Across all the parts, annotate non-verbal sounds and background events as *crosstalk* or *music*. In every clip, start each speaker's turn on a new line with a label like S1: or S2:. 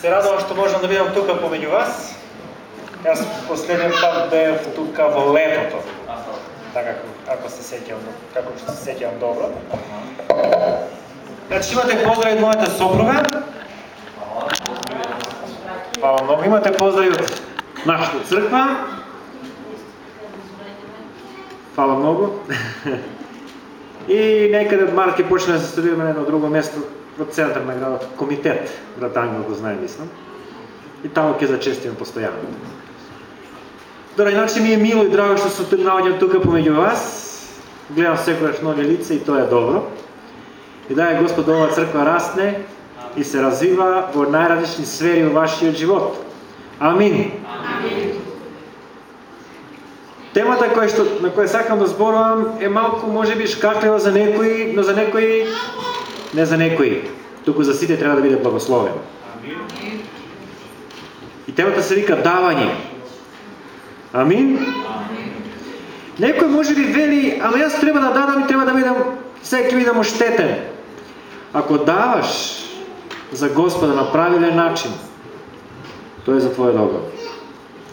S1: Се радувам што можам да бидам тука помеѓу вас. Јас последниот пат бев тука во летото. Така како ако се сеќавам, како што се сеќавам добро. Значи имате поздрави од мојата сопруга. Фала многу. Имате поздрави од нашата црква. Фала многу. *laughs* И некаде од март ќе да се студираме на едно друго место во центар на градот, комитет, град Ангел го знае, мислам. И таму ќе зачестиме постојано. Добре, иначе ми е мило и драго што се наоѓам тука помеѓу вас. Гледам секојаш нови лица и тоа е добро. И да е Господ оваа црква расне и се развива во најразлични сфери во вашиот живот. Амин. Амин. Темата која што на која сакам да зборувам е малку можеби шкаклива за некои, но за некои не за некои, туку за сите треба да биде благословен. И темата се вика давање. Амин. Некој може би вели, ама јас треба да дадам и треба да бидам, сега ќе бидам оштетен. Ако даваш за Господа на правилен начин, тоа е за твоје добро.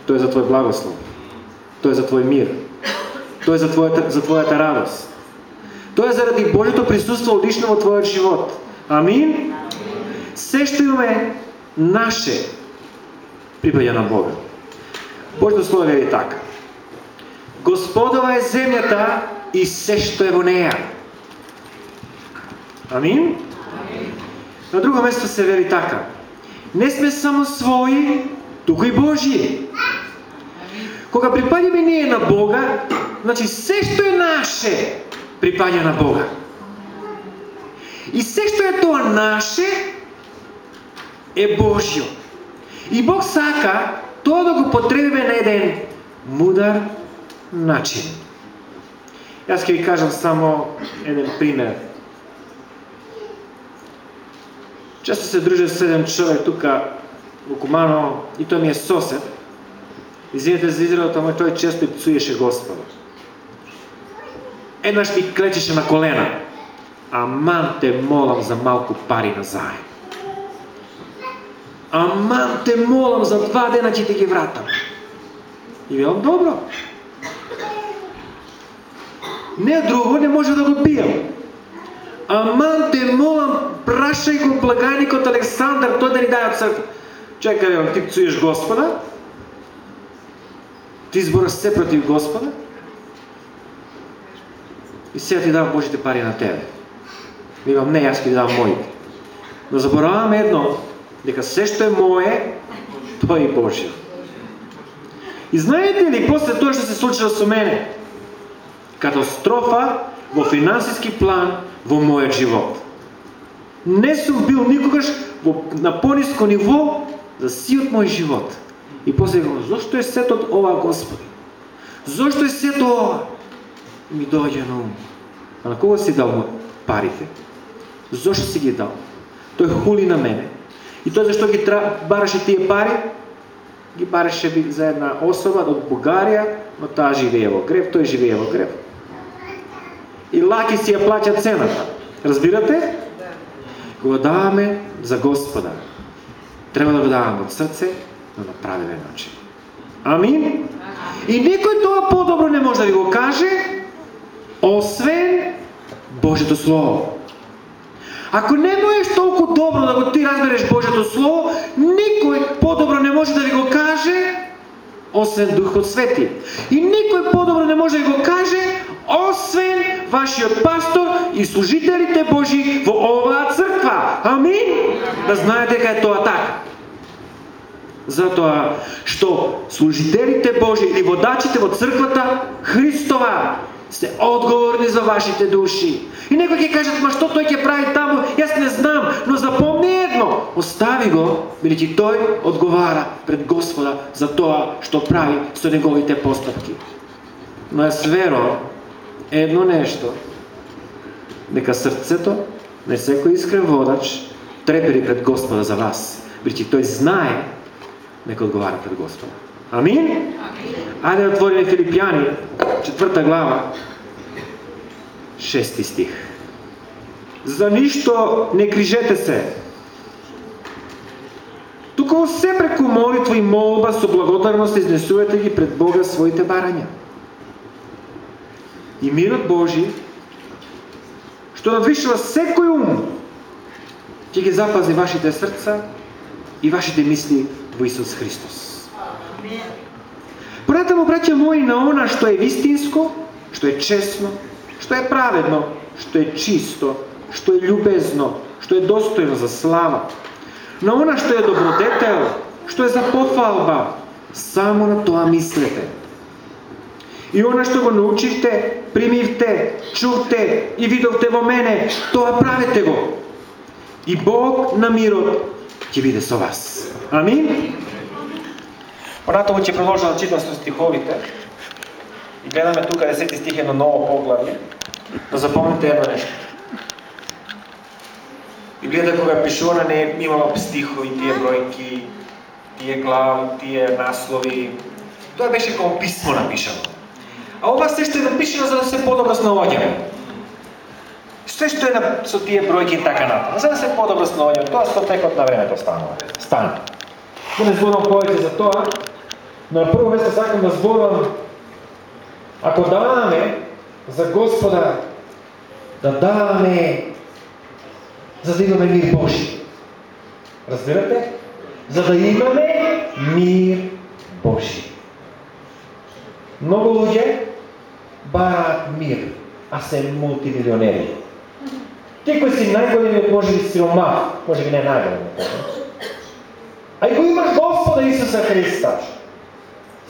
S1: Тоа е за твој благослов. Тоа е за твој мир. Тоа е за твојата, за твојата радост. Тоа е заради Божјото присуство лично во твојот живот. Амин. Се што имаме наше припаѓа на Бога. Божјото слово вели така. Господова е земјата и се што е во неја. Амин. На друго место се вели така. Не сме само своји, туку и Божји. Кога припаѓаме ние на Бога, значи се што е наше припаѓа на Бога. И се што е тоа наше е Божјо. И Бог сака тоа да го потребиме на еден мудар начин. Јас ќе ви кажам само еден пример. Често се дружи седем еден човек тука во Куманово и тој ми е сосед. Извинете за изразот, ама тој често и пцуеше Господа. Еднаш ми клечеше на колена. Аман те молам за малку пари на заем. Аман те молам за два дена ќе ти ги вратам. И велам, добро. Не друго, не може да го пијам. Аман те молам, прашај го благаникот Александар, тој да ни даде црква. Чекај, ти пцуеш Господа, Ти збораш се против Господа и сега ти давам Божите пари на тебе. Имам не, јас ќе ти давам моите. Но забораваме едно, дека се што е мое, тоа е Божие. И знаете ли, после тоа што се случило со мене, катастрофа во финансиски план во мојот живот. Не сум бил никогаш во, на пониско ниво за сиот мој живот. И после го, зошто е сетот ова, Господи? Зошто е сето ова? Ми доаѓа на ум. А на кого си дал парите? Зошто си ги дал? Тој хули на мене. И тоа зашто ги тра... бараше тие пари, ги бараше за една особа од Бугарија, но таа живее во Греб, тој живее во Греб. И лаки си ја плаќа цената. Разбирате? Го даваме за Господа. Треба да го даваме од срце, но на правилен начин. Амин? И никој тоа подобро не може да ви го каже, освен Божето Слово. Ако не можеш толку добро да го ти разбереш Божето Слово, никој подобро не може да ви го каже, освен Духот Свети. И никој подобро не може да ви го каже, освен вашиот пастор и служителите Божи во оваа црква. Амин? Да знаете дека е тоа така. Затоа што служителите Божи или водачите во црквата Христова се одговорни за вашите души. И некој ќе кажат, ма што тој ќе прави таму, јас не знам, но запомни едно, остави го, бидејќи тој одговара пред Господа за тоа што прави со неговите постапки. Но јас веро едно нешто, дека срцето на секој искрен водач трепери пред Господа за вас, бидејќи тој знае дека одговара пред Господа. Амин? Ајде да отвориме Филипјани, четврта глава, шести стих. За ништо не крижете се. Туку во се преку молитва и молба со благодарност изнесувате ги пред Бога своите барања. И мирот Божи, што надвишува секој ум, ќе ги запази вашите срца и вашите мисли во Исус Христос. Понатаму, браќа мои, на она што е вистинско, што е честно, што е праведно, што е чисто, што е љубезно, што е достојно за слава, на она што е добродетел, што е за пофалба, само на тоа мислете. И она што го научивте, примивте, чувте и видовте во мене, тоа правете го. И Бог на мирот ќе биде со вас. Амин. Понатаму ќе продолжам да читам со стиховите. И гледаме тука 10 стих едно ново поглавје. Да запомните едно нешто. Библијата кога пишувана не имала стихови, тие бројки, тие глави, тие наслови. Тоа беше како писмо напишано. А ова се што е напишано за да се подобро снаоѓаме. Се што е на, со тие бројки и така натаму, за да се подобро снаоѓаме. Тоа со текот на времето станува. Стана. Не зборам повеќе за тоа, на прво место сакам да зборувам ако даваме за Господа да даваме за да имаме мир Божи. Разбирате? За да имаме мир Божи. Многу луѓе бараат мир, а се мултимилионери. Ти кои си најголемиот може би да сиромах, може би не најголемиот, а и го имаш Господа Исуса Христа,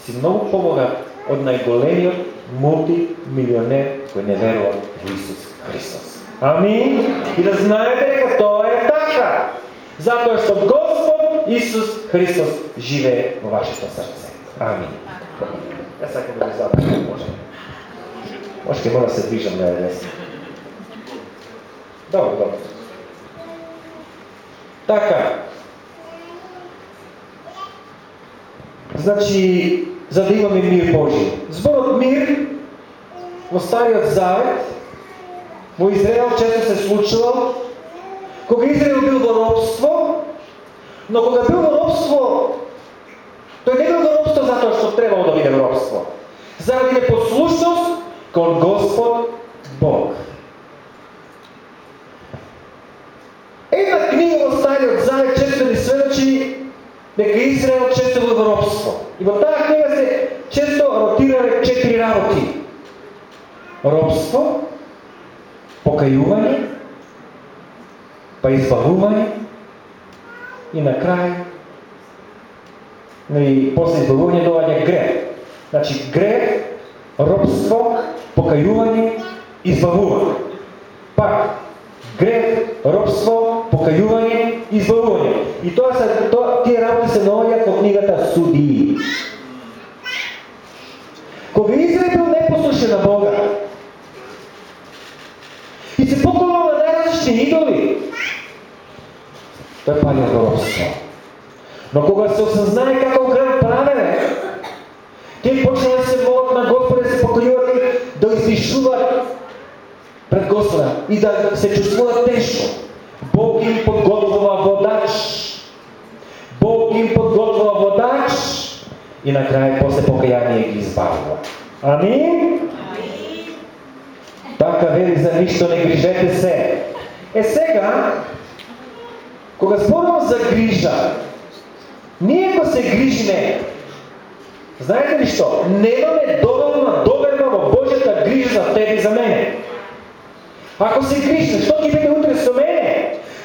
S1: си многу побогат од најголемиот мултимилионер кој не верува во Исус Христос. Амин. И да знаете дека тоа е така. Затоа што Господ Исус Христос живее во вашето срце. Амин. Ја сакам да ви запомнам, може. Може ке мора да се движам на е Добро, добро. Така. Значи, за да имаме мир Божи. Зборот мир во Стариот Завет во Израел често се случило кога Израел бил во робство, но кога бил во робство, тој не бил во робство затоа што требало да биде во робство. Заради непослушност кон Господ Бог. Една книга во Стариот Завет често ни сведочи дека Израел често бил во робство. И во таа книга се често ротирале четири работи. Робство, покајување, па избавување и на крај и после избавување доаѓа грев. Значи грев, робство, покајување, избавување. Пак, грев, робство, покајување, зборување И тоа се тоа тие работи се наоѓаат во книгата Судии. Кога Израел не послуша на Бога, и се поклонува на најразлични идоли. Тој паѓа во робство. Но кога се осознае како град правене, тие почнува да се молат на Господа, да се покојуват да издишуваат пред Господа и да се чувствуваат тешко. Бог им подготвува водач. Бог им подготвува водач и на крај после покаяние ги избавува. Амин? Така вели за ништо не грижете се. Е сега, кога зборувам за грижа, ние ако се грижиме, знаете ли што? Немаме доволна доверба во Божјата грижа за тебе и за мене. Ако се грижне, што ќе биде утре со мене?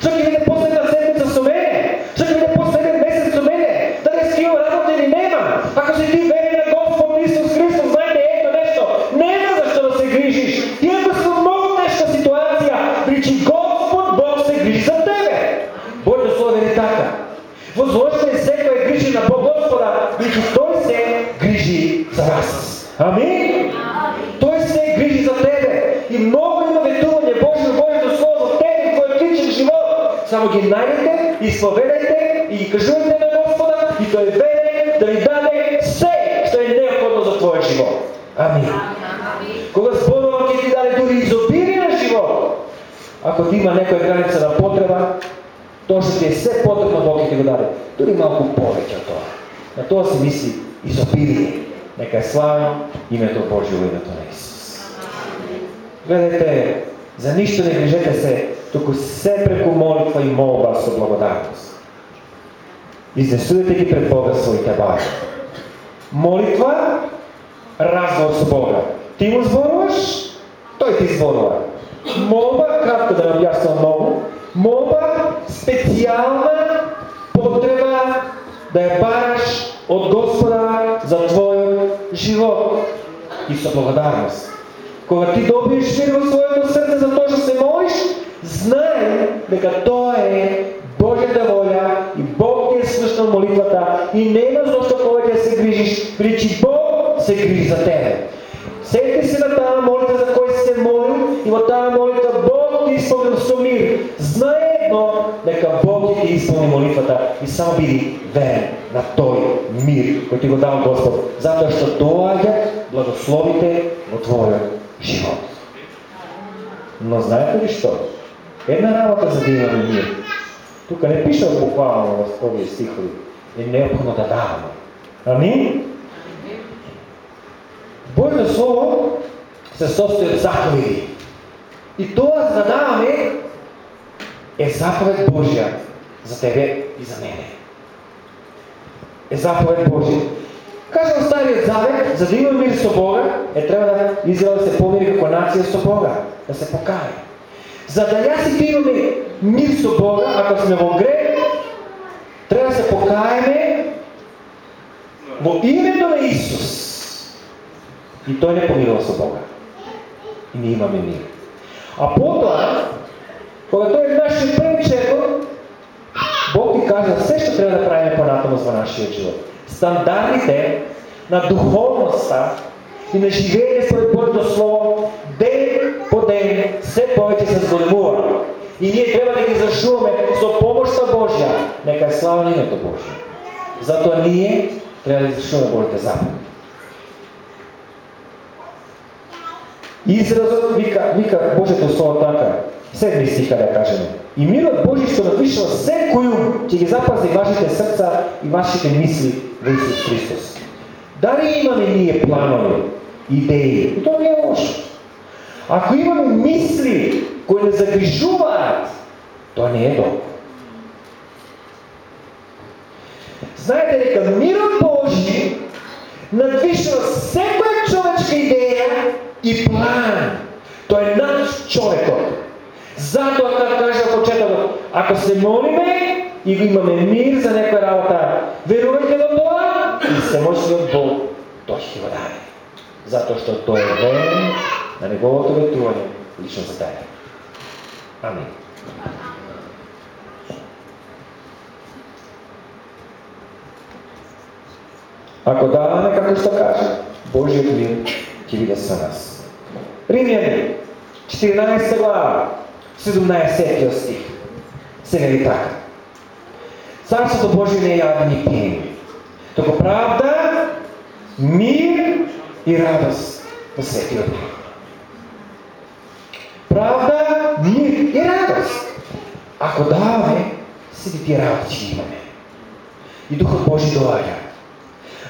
S1: Што ќе биде последна седмица со мене? Што ќе биде последен месец со мене? Дали си имам работа или немам? Ако си ти верен на Господ Исус Христос, знаете едно нешто. Нема зашто да се грижиш. Иако си во многу тешка ситуација, причи Господ Бог се грижи за тебе. Божјо да слово вели така. Возложите секој грижи на Бог Господа, причи тој се грижи за вас. Амин? живот. Само ги најдете, исповедајте и ги кажувате на Господа и тој вере да ви даде се што е необходно за твојот живот. Амин. Кога зборувам ќе ти даде дури изобилие на живот. Ако ти има некоја граница на потреба,
S2: Тоа што ти е се потребно Бог ќе ти го даде. Дури малку повеќе од тоа. На тоа се мисли изобилие. Нека е славно името Божие во името на Исус. Гледайте, за ништо не грижете се, туку се преку молитва и молба со благодарност. Изнесувате ги пред Бога своите бари. Молитва, разговор со Бога. Ти му зборуваш, тој ти зборува. Молба, кратко да нам јасно многу, молба специјална потреба да ја бараш од Господа за твојот живот и со благодарност. Кога ти добиеш мир во своето срце за тоа што се молиш, знај дека тоа е Божјата волја и Бог ќе е молитвата и нема зошто повеќе да се грижиш, причи Бог се грижи за тебе. Сети се на таа молитва за кој се молил и во таа молитва Бог ти исполнил со мир. Знае едно дека Бог ќе исполни молитвата и само биди верен на тој мир кој ти го дава Господ, затоа што доаѓа благословите во твојот живот. Но знаете ли што? Една работа за да имаме мир. Тука не пише буквално во овие стихови. Е необходно да даваме. Амин? Божјото Слово се состои од заповеди. И тоа за да даваме е заповед Божја за тебе и за мене. Е заповед Божја. Кажам Стариот Завет, за да има мир со Бога, е треба да Израел да се помири како нација со Бога, да се покае. За да јас и имаме мир со Бога, ако сме во грех, треба да се покаеме во името на Исус. И тој не помирува со Бога. И не имаме мир. А потоа, кога тој е нашиот први Бог ти кажа се што треба да правиме понатаму во нашиот живот. Стандардите на духовноста и на живење според Божјото Слово ден по ден се повеќе се зголемува. И ние треба да ги зашуваме со помошта Божја. Нека е слава името Божје. Затоа ние треба да зашуваме Божите заповеди. Изразот вика, вика Божето Слово така, седми стиха да кажеме. И мирот Божи што надвишува секој ум, ќе ги запази вашите срца и вашите мисли во Исус Христос. Дали имаме ние планови, идеи? И тоа не е лошо. Ако имаме мисли кои не загрижуваат, тоа не е добро. Знаете дека мирот Божи надвишува секоја човечка идеја и план. Тој е над човекот. Затоа како кажа почетокот, ако се молиме и имаме мир за некоја работа, верувајте во тоа и се може од Бог тој ќе го даде. Затоа што тој е верен на неговото ветување лично за тебе. Амин. Ако даваме како што кажа, Божјиот мир ќе биде со нас. Римјани, 14 глава, 17 стих. Се вели така. Царството Божие не е јадни пиени, току правда, мир и радост во Светиот Дух. Правда, мир и радост. Ако даваме, сите тие работи ќе имаме. И Духот Божи доаѓа.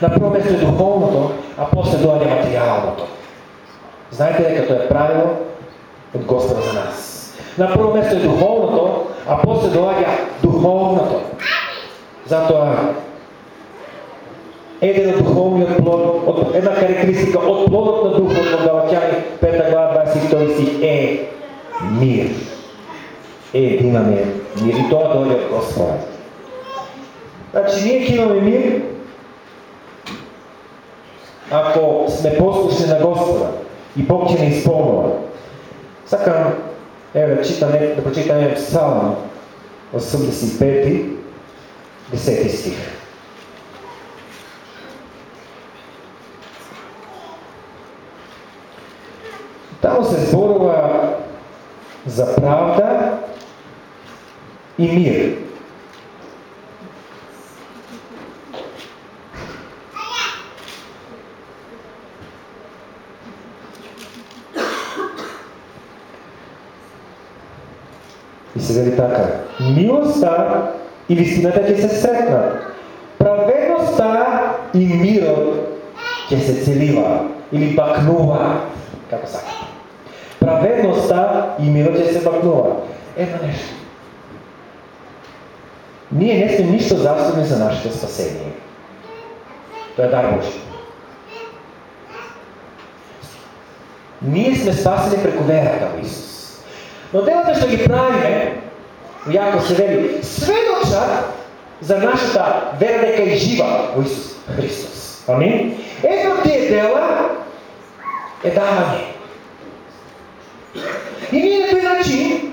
S2: На прво место е духовното, а после доаѓа материјалното. Знаете дека тоа е правило од Господа за нас. На прво место е духовното, а после доаѓа духовното. Затоа еден од духовниот плод, од една карактеристика од плодот на духот во Галатјани 5 глава 22 стих е мир. Е, да имаме мир и тоа доаѓа од Господа. Значи, ние ќе имаме мир ако сме послушни на Господа и Бог ќе не исполнува. Сакам, еве, да читаме, да прочитаме Псалм 85, 10 стих. Таму се зборува за правда и мир. И се вели така. Милоста и вистината ќе се сретнат. Праведноста и мирот ќе се целива или бакнува, како сакате. Праведноста и мирот ќе се бакнува. Едно нешто. Ние не сме ништо заслугни за нашето спасение. Тоа е дар Божи. Ние сме спасени преку верата во Исус. Но делата што ги правиме, Јако се вели, сведочат за нашата вера дека е жива во Исус Христос. Амин. Едно тие дела е давање. И ние на тој начин,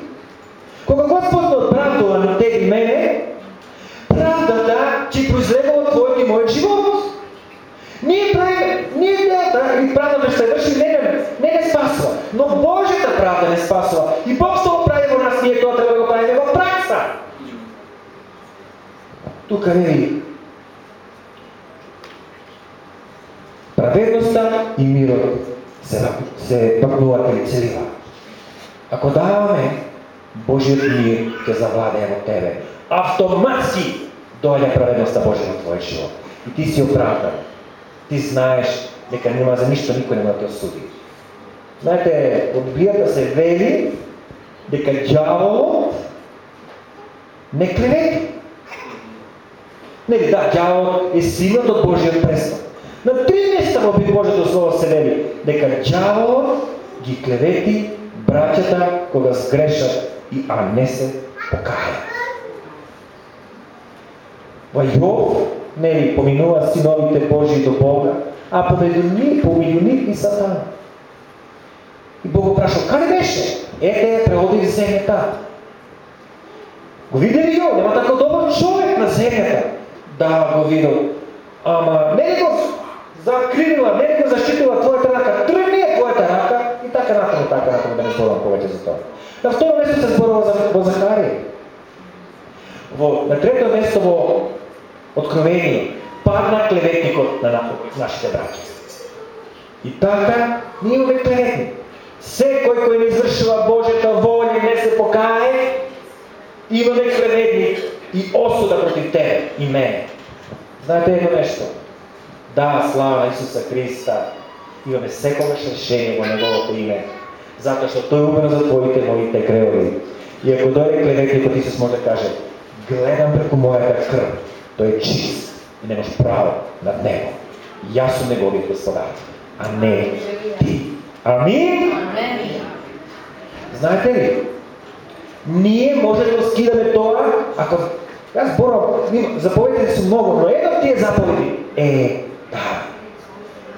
S2: кога Господ од правдува на тебе и мене, правдата ќе произлега од твојот и мојот живот. Ние правиме, ние делата и правдата што врши не, не не спасува, но Божјата правда не спасува. И Бог што го прави во нас, ние тоа треба да го правиме во пракса. Тука вели праведноста и мирот се, се пакнуваат или целива. Ако даваме, Божиот мир ќе завладее во тебе. Автоматски доаѓа праведноста Божия во твојот живот. И ти си оправдан. Ти знаеш дека нема за ништо никој нема да те осуди. Знаете, од Библијата се вели дека ѓаволот не клевети. Нели да, ѓаволот е силот од Божиот престол. На три места во Божјото Слово се вели дека ѓаволот ги клевети браќата кога сгрешат и а не се покајат. Во Јов, нели, поминува синовите Божји до Бога, а помеѓу нив, помеѓу нив и Сатана. И Бог го прашал, каде беше? Ете ја земјата. Го видели ја, нема тако добар човек на земјата. Да, го видел. Ама не го закрила, не го заштитила твојата рака, тргни е твојата рака и така натаму, така натаму, да не зборувам повеќе за тоа. На второ место се зборува за, во Захарија. Во, на трето место во Откровение падна клеветникот на нашите браки. И така, ние имаме клеветни. Секој кој не извршува Божјата воља не се покае, Ivane Krevednik i osuda protiv tebe i mene. Znate jedno nešto? Da, slava Isusa Hrista, Ivane, sekogaš rešenje u njegovo ime. Zato što to je umrlo za tvojite molite kreovi. I ako dojde klevetnik od Isus možda kaže, gledam preko mojega krv, to je čist i nemaš pravo nad nebom. Ja su njegovih gospodar, a ne ti. Amin? Amin. Znate li, Ние може да скидаме тоа, ако Јас зборам, заповедите се многу, но едно од тие заповеди е да.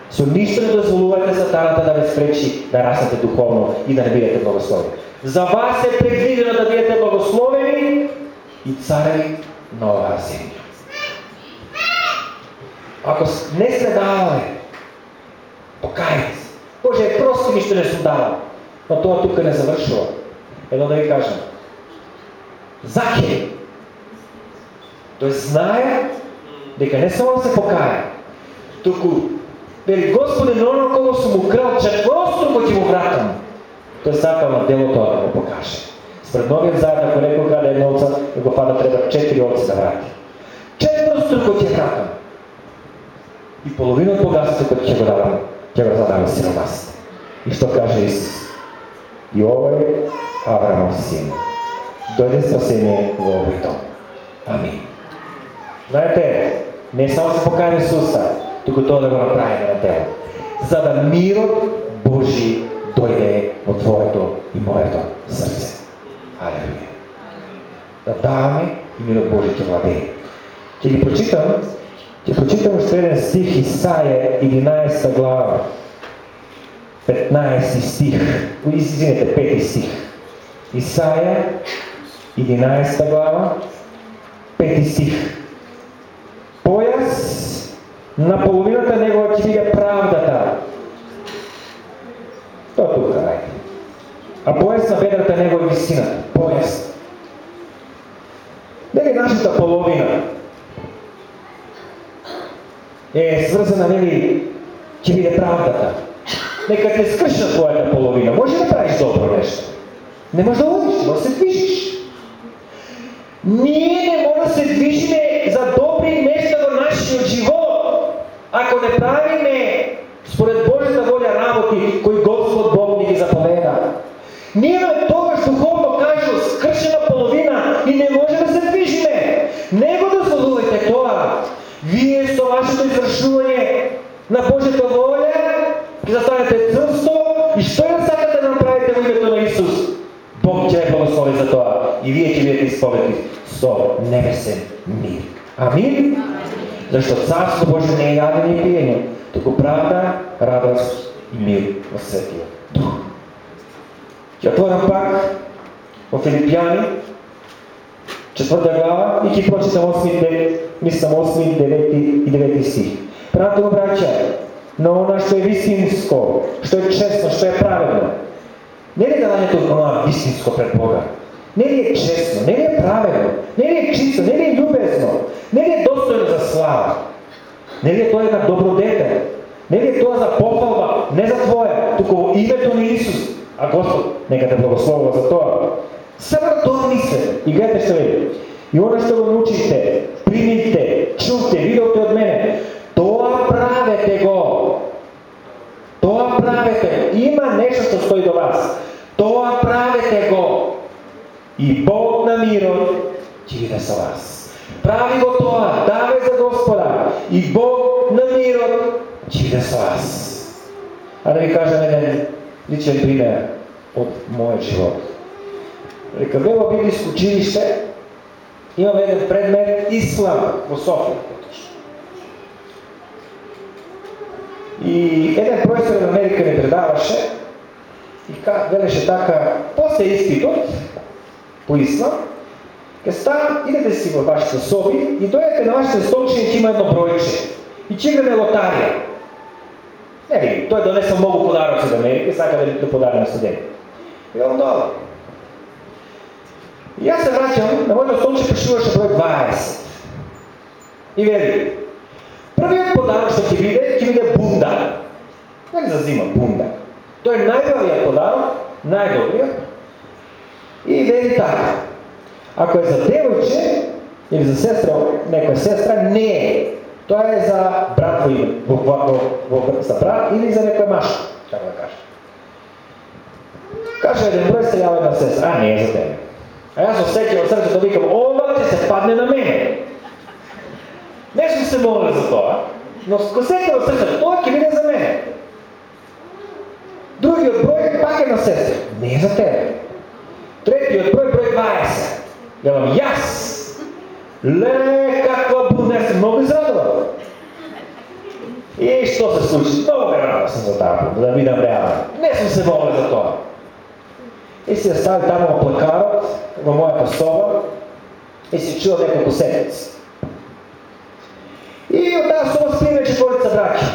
S2: Со ништо не дозволувате сатаната да ве спречи да растете духовно и да не бидете благословени. За вас е предвидено да бидете благословени и цареви на оваа земја. Ако не сте давале, покајте се. Боже, прости ми што не сум давал. Но тоа тука не завршува. Едно да ви кажам. Заке, Тој знае дека не само се покаја, туку вели Господе на оно кого сум украл, четвороstruko ќе му вратам. Тој сакал на делото да го покаже. Спред новиот заед, ако некој краде една овца, да го пада треба четири овци да врати. Четвороstruko ќе вратам. И половина од богатството ќе го дадам, ќе го задам сиромасите. И што каже Исус? И овој Авраамов син. Дојде спасение во овој дом. Амин. Знаете, не само се покаја Исуса, туку тоа да го направиме на дело. За да мирот Божи дојде во Твоето и моето срце. Алелуја. Да даваме и мирот Божи ќе владее. Ќе ги прочитам, ќе прочитам уште еден стих Исаја 11 глава. 15 стих. Извинете, 5 стих. Исаја 11 глава, 5 стих. Појас на половината негова ќе биде правдата. Тоа тука, ајде. А појас на бедрата негова висината. Појас. Дека нашата половина е сврзана, нели, ќе биде правдата. Нека те скршна твојата половина. Може да правиш добро нешто. Не можеш да одиш, може да се движиш. Ние не може да се движиме за добри места во нашиот живот, ако не правиме според Божјата волја работи кои Господ Бог ни ги заповеда. Ние имаме тогаш духовно кажу, скршена половина и не може да се движиме. Не го дозволувате тоа. Вие со вашето извршување на Божјата волја ќе застанете црсто и што ја сакате да направите во името на Исус? Бог ќе благослови за тоа i vijek i spoveti ispoveti. Sto, neka mir. Amin. Zašto carstvo Bože ne jave ni pijenje, tako pravda, radost i mir osjetio. Duh. I otvoram pak o Filipijani, četvrta glava, i ti pročitam osmi, mislim osmi, deveti i deveti stih. Pravda tome, na ono što je visinsko, što je čestno, što je pravedno. Ne da nam je to ono visinsko pred Boga, не ли е честно, не ли е праведно, не ли е чисто, не ли е љубезно, не ли е достојно за слава, не ли е тоа една добродетел, не ли е тоа за похвалба, не за Твоја, туку во името на Исус, а Господ нека те благословува за тоа. Само на тоа мисле и гледате што види. И оно што го научите, примите, чувте, видовте од мене, тоа правете го. Тоа правете. Има нешто што стои до вас. Тоа правете го и Бог на мирот ќе биде со вас. Прави го тоа, давај за Господа и Бог на мирот ќе биде со вас. А да ви кажам еден личен пример од мојот живот. Река во библиско училиште, имам еден предмет Ислам во Софија. И еден професор на Америка не предаваше и велеше така, после испитот, по ислам, ќе ставам, идете си во вашите соби и дојдете на вашите столчини ќе има едно бројче. И ќе играме лотарија. Не ви, тој донесе многу подароци од Америка, сака да да подари на студент. И он дола. И јас се враќам, на моето столче пишуваше број 20. И вели, првиот подарок што ќе биде, ќе биде бунда. Нели за зима, бунда. Тој е најдобриот подарок, најдобриот, И вели така. Ако е за девојче или за сестра, некоја сестра, не е. Тоа е за брат во име, во, во, во, во, за брат или за некоја маша, како да кажа. Каже еден број се јава на сестра, а не е за тебе. А јас осеќам од срцето викам, ова ќе се падне на мене. Не сум се молил за тоа, но ко сеќам од срцето, тоа ќе биде за мене. Другиот број пак е на сестра, не е за тебе. Третиот број, број 20. Велам, јас! Ле, каква бунер, се многу израдувал. И што се случи? Много ме радосам за таа да видам реално. Не сум се молил за тоа. И се стави таму во плакарот, во мојата соба, и се чува неколку седмици. И од таа соба спиме четворица браки.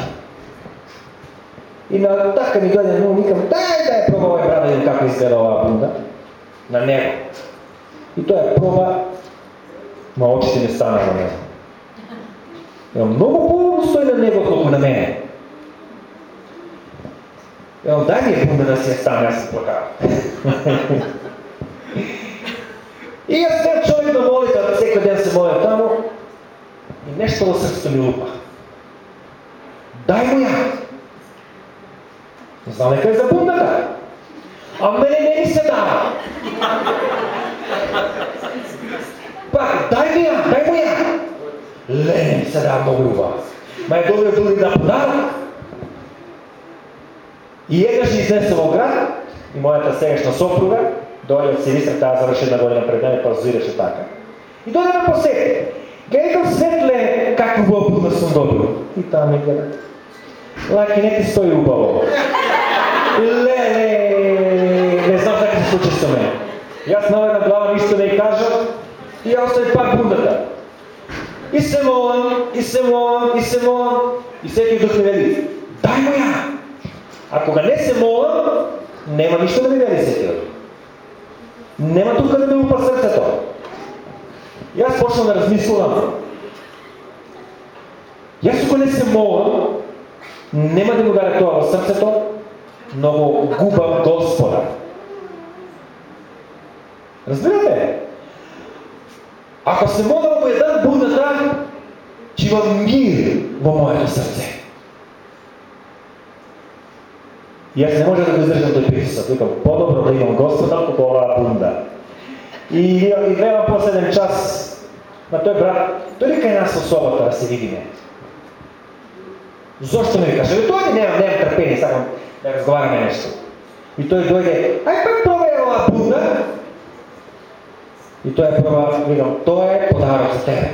S2: И на така ми гледа, но викам, дај да ја пробава овој брат да како изгледа оваа бунда на него. И тоа е проба, ма очите не стана на него. Ја многу по стои на него колку на мене. Ја дај ми е бунда да си ја стане, јас се плакавам. *laughs* и јас не човек да молитва, да секој ден се моля таму, и нешто во срцето ми лупа. Дај му ја. Не знам нека е за пундата. А мене не ми се дава. Пак, дај ми ја, дај му ја. Ле, ми се дава многу убава. Ма е добро дури да подава. И еднаш изнесе во град, и мојата сегашна сопруга, дојде од Силистра, таа заврши една година пред мене, пазираше така. И дојде ме посети. Гледам светле, како убава да буна сум добил. И таа ми гледа. Лаки, не ти стои убаво. Леле, не знам како се случи со мене. Јас на глава ништо не кажам и ја остави пак бундата. И се молам, и се молам, и се молам, и секој дух ми вели, дај му ја. А кога не се молам, нема ништо да ми вели секој Нема тука да ми упа срцето. Јас почнам да размислувам. Јас кога не се молам, нема да му даде тоа во срцето, но го губам Господа. Razumete? Ako se modlimo jedan put na dan, će vam mir vo moje srce. Ja se ne možem da izdržam taj pritisak. Rekao, podobno pa da imam gospoda oko ova bunda. I, i nema posljednjem čas na to je brat, tolika je nas osoba kada se vidime. Zašto mi kaže? To je nemam, nemam trpenje, samo da razgovaramo nešto. I to je dojde, aj pa to je ova bunda, i to je prva mirom. To je podarak za tebe.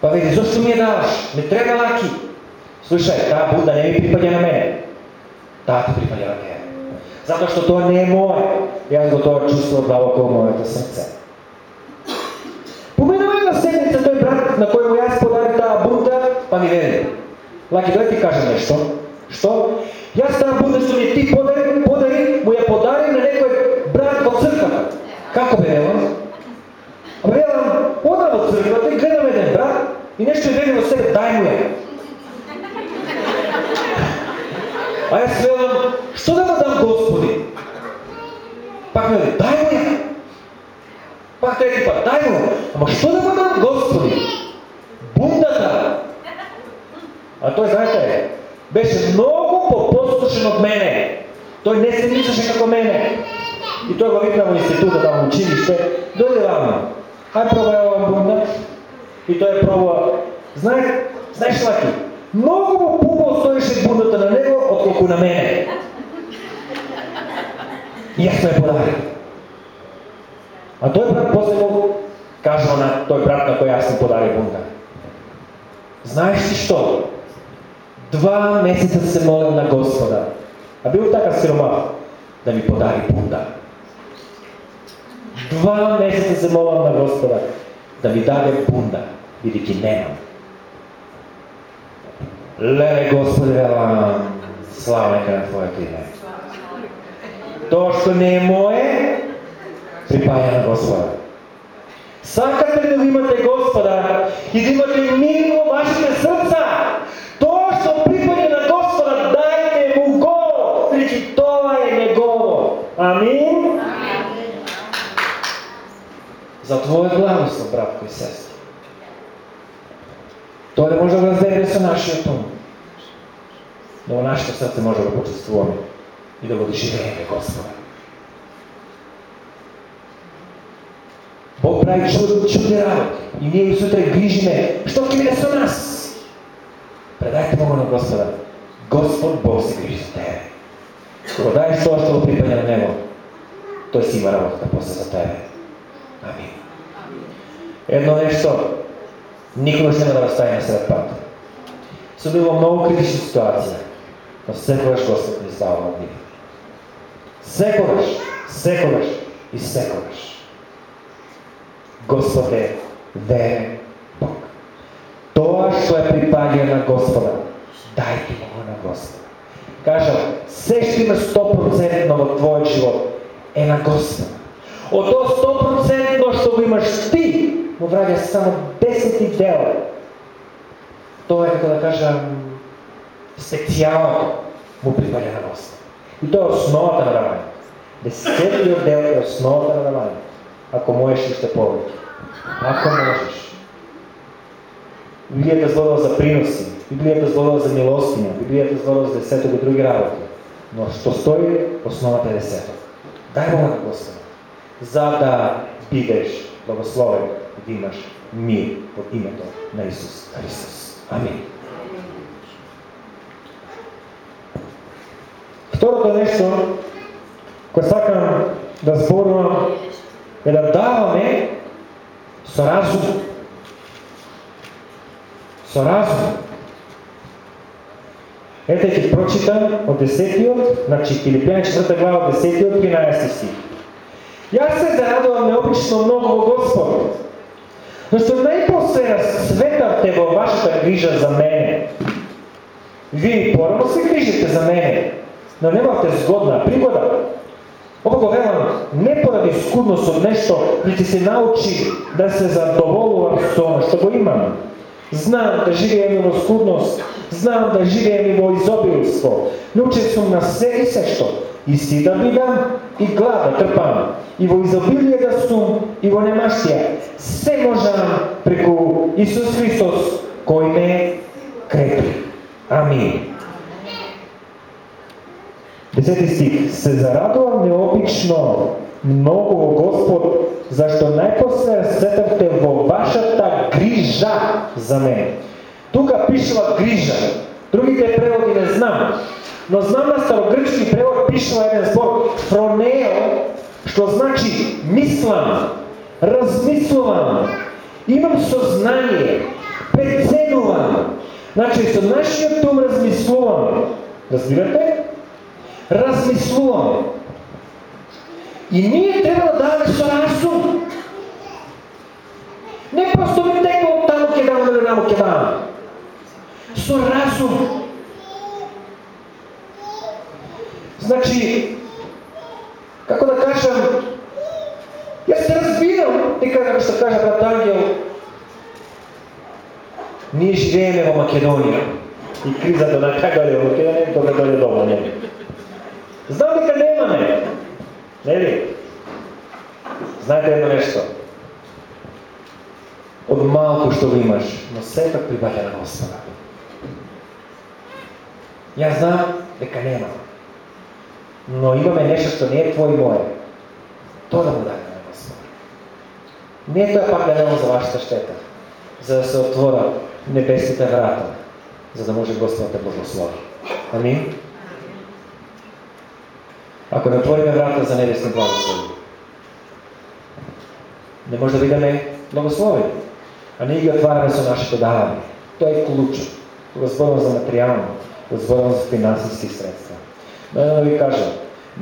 S2: Pa vidi, zašto mi je daš? Ne treba laki. Slušaj, ta Buda ne bi pripadja na mene. Ta ti pripadja na tebe. Zato što to ne moje. Ja sam to čustvo duboko moje to srce. Pomenula jedna sedmica, to je brat na kojemu ja spodari ta Buda, pa mi veli. Laki, da ti kažem nešto. Što? Ja sam Buda što mi je ti podari, podari, mu je podari, Како бе, велам? Велам, одам од црквата и гледам еден брат и нешто е вели во себе, дај му е. А јас велам, што да му дам Господи? Пак ме дај му е. Пак трети пат, дај му Ама што да му дам Господи? Бундата. А тој, знаете, беше многу попослушен од мене. Тој не се мислеше како мене. И тој го викна во института, да таму училиште, дојде рано. Ај пробај ова бунда. И тој пробува. Знаеш, знаеш лаки, многу побаво стоеше бундата на него, отколку на мене. И јас тој подари. А тој брат после го кажа на тој брат на кој јас му подари бунда. Знаеш ли што? Два месеца се молам на Господа, а бил така сиромах, да ми подари бунда. Два месеца се молам на Господа, да ми даде бунда, бидејќи немам. Леле Господе, слава нека на Твоето име. Тоа што не е мое, припаја на Господа. Сакате да имате Господа и да имате мир во вашите срца. Тоа што припаѓа на Господа, дајте му го, речи тоа е негово. Амин. За Твоја благослов, братко и сестра. Тоа не може да разделиме со нашиот ум. Но во нашето срце може да почувствуваме и да го доживееме Господа. Бог прави чуд, чудни работи. И ние и сутре грижиме, што ќе биде со нас? Предајте Бога на Господа. Господ Бог се грижи за тебе. Кога даеш тоа што го припаѓа на Него, тој си има работата да после за тебе. Амин. Едно нешто, никога се не да расставиме сред пат. Сум бива многу критични ситуација, но секогаш Господ ни става од нив. Секогаш, секогаш и секогаш. Господ е верен Бог. Тоа што е припаѓа на Господа, дајте го на Господа. Кажа, се што има 100% во твојот живот е на Господа. Од тоа 100% што го имаш ти, му враѓа само 10 дел. Тоа е како да кажам специјално му припаѓа на Господа. И тоа е основата на давање. Десетиот дел е основата на давање. Ако можеш уште повеќе. Ако можеш. Библијата зборува за приноси, Библијата зборува за милостиња, Библијата зборува за десеток и други работи. Но што стои, основата е десеток. Дај Бога на да Господа. За да бидеш благословен и да имаш мир во името на Исус Христос. Амин. Второто нешто кој сакам да зборувам е да даваме со разум. Со разум. Ете ќе прочитам од 10-тиот, значи Филипијани 4 глава, од 10-тиот, 13 стих. Јас се зарадувам необично многу во Господ, но што најпосле светавте во вашата грижа за мене. Вие порано се грижите за мене, но немавте згодна пригода. Ова го велам не поради скудност од нешто, ќе се научи да се задоволувам со оно што го имам. Знам да живеем во скудност, знам да живеем во изобилство. Научен сум на се и се што и си да бидам, и глада трпам, и во изобилие да сум, и во немашија. Се можам преку Исус Христос, кој ме крепи. Амин. Десети стих. Се зарадувам необично многу во Господ, зашто најпосле сетавте во вашата грижа за мене. Тука пишува грижа. Другите преводи не знам. Но знам на старогрчки превод пишува еден збор фронео, што значи мислам, размислувам, имам сознание, преценувам. Значи со нашиот ум размислувам. Разбирате? Размислувам. И ние треба да даваме со разум. Не просто ми текло од таму ќе даваме, не таму ќе даваме. Со разум. Значи, како да кажам, јас се разбирам, дека како што кажа брат Ангел, ние живееме во Македонија. И кризата на кај дојде во Македонија, тоа дојде дома, не. Знам дека немаме. Нели? Знаете едно нешто? Од малку што го имаш, но сепак прибаѓа на Господа. Јас знам дека немам но имаме нешто што не е твој мое. Тоа да го даде на Господ. Не е тоа пак да за вашата штета, за да се отвора небесните врата, за да може Господ да благослови. Амин? Ако не отвориме врата за небесни благослови, не може да бидеме благословени. А ние ги отвараме со нашето даване. Тоа е клучот. Кога зборам за материјално, кога зборам за финансиски средства. Но да ви кажам,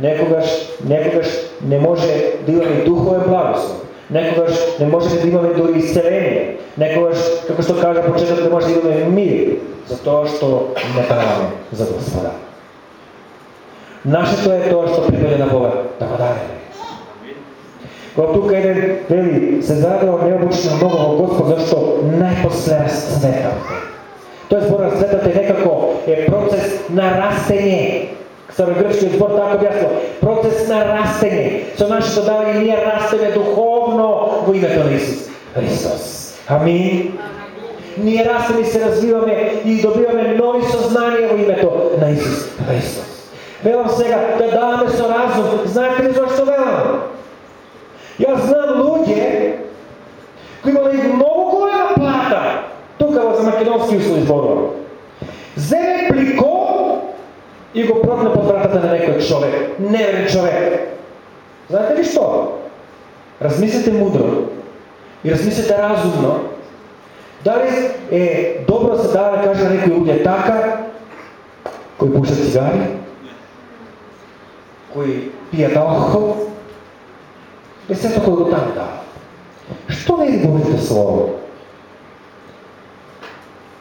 S2: некогаш, некогаш не може да имаме духове благослов. Некогаш не може да имаме дори исцеление. Некогаш, како што кажа почеток, не може да имаме мир, затоа што не правиме за Господа. Нашето е тоа што припаѓа на Бога, да го даде. Кога тука еден вели, се задава необично много во Господ, зашто најпосле светавте. Тој збор е некако е процес на растење, Старогрчкиот збор така објаснува. Процес на растење. Со нашето давање ние растеме духовно во името на Исус Христос. Амин. Ние растеме и се развиваме и добиваме нови сознанија во името на Исус Христос. Велам сега да даваме со разум. Знаете ли зашто велам? Јас знам луѓе кои имале многу голема плата тука во за македонски услови зборува. Земе плико i go protne pod vrata čovjek. ne čovjek. Znate li što? Razmislite mudro. I razmislite razumno. Da li je dobro se dala kaže nekoj ugljetaka koji puša cigari, koji pije alkohol, je sve to koje tamo dao. Što ne govorite slovo?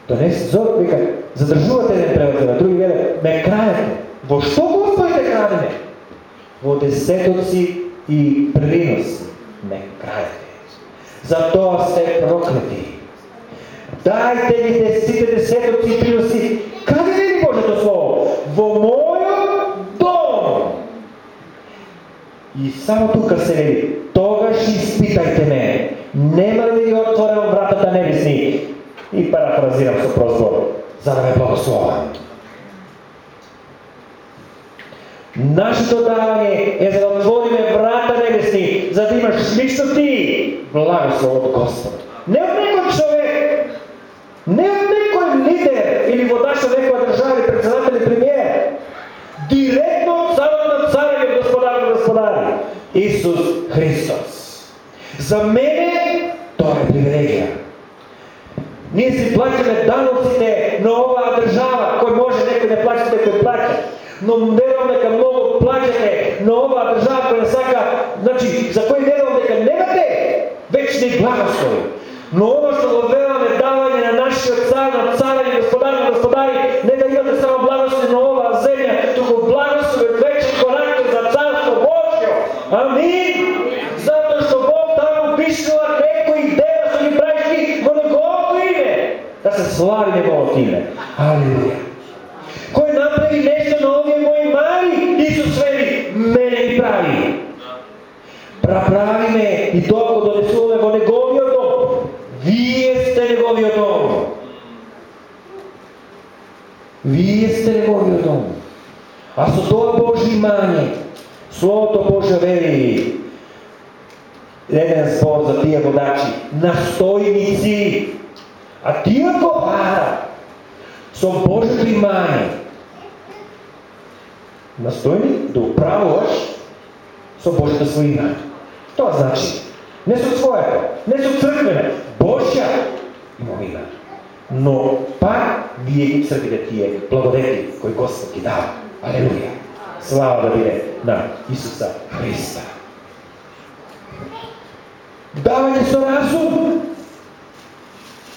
S2: Да Донес зор, вика, задржувате еден превод, на други веле, ме крајате. Во што Господи те? Во десетоци и приноси ме крајате. Затоа сте проклети. Дајте ни десите десетоци и приноси. Каде ви Божето Слово? Во мојот дом. И само тука се вели, тогаш испитајте ме. Нема ли да ви отворам вратата небесни? i parafraziram se kroz Za nam je blagoslovan. Naše dodavanje je za otvorene vrata nebesni, za da imaš smisla ti blagoslov od Gospoda. Ne od nekog čovjeka, ne od nekoj lider ili vodača nekoj državi, predsjedatelj premijer. Direktno od carom na carom je gospodar gospodara gospodara. Isus Hristos. Za mene to je privilegija. Nisi plaćena, danosine, no ova država, koja može neko ne plaćati koji plaća. No nevam neka mnogo plaćate na ova država, Исуса Христа. Давање со разум.